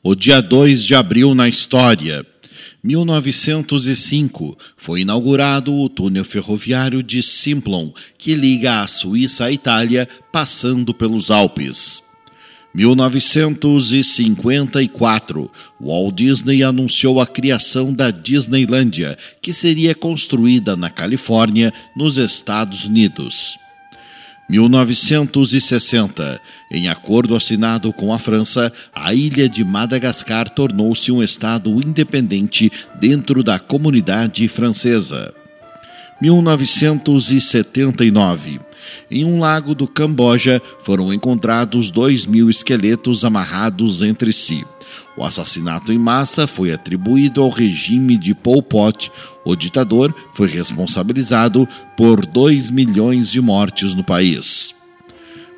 O dia 2 de abril na história. 1905 foi inaugurado o túnel ferroviário de Simplon, que liga a Suíça à Itália, passando pelos Alpes. 1954, Walt Disney anunciou a criação da Disneylândia, que seria construída na Califórnia, nos Estados Unidos. 1960. Em acordo assinado com a França, a ilha de Madagascar tornou-se um estado independente dentro da comunidade francesa. 1979. Em um lago do Camboja foram encontrados dois mil esqueletos amarrados entre si. O assassinato em massa foi atribuído ao regime de Pol Pot. O ditador foi responsabilizado por 2 milhões de mortes no país.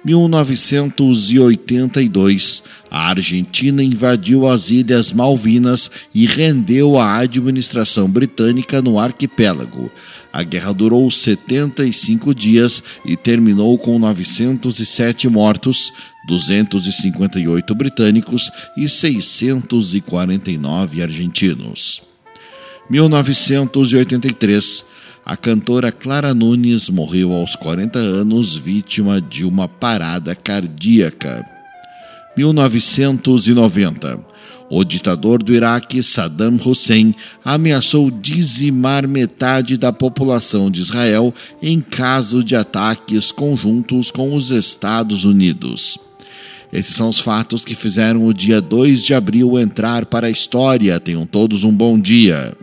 1982, a Argentina invadiu as Ilhas Malvinas e rendeu a administração britânica no arquipélago. A guerra durou 75 dias e terminou com 907 mortos, 258 britânicos e 649 argentinos. 1983 a cantora Clara Nunes morreu aos 40 anos, vítima de uma parada cardíaca. 1990. O ditador do Iraque, Saddam Hussein, ameaçou dizimar metade da população de Israel em caso de ataques conjuntos com os Estados Unidos. Esses são os fatos que fizeram o dia 2 de abril entrar para a história. Tenham todos um bom dia.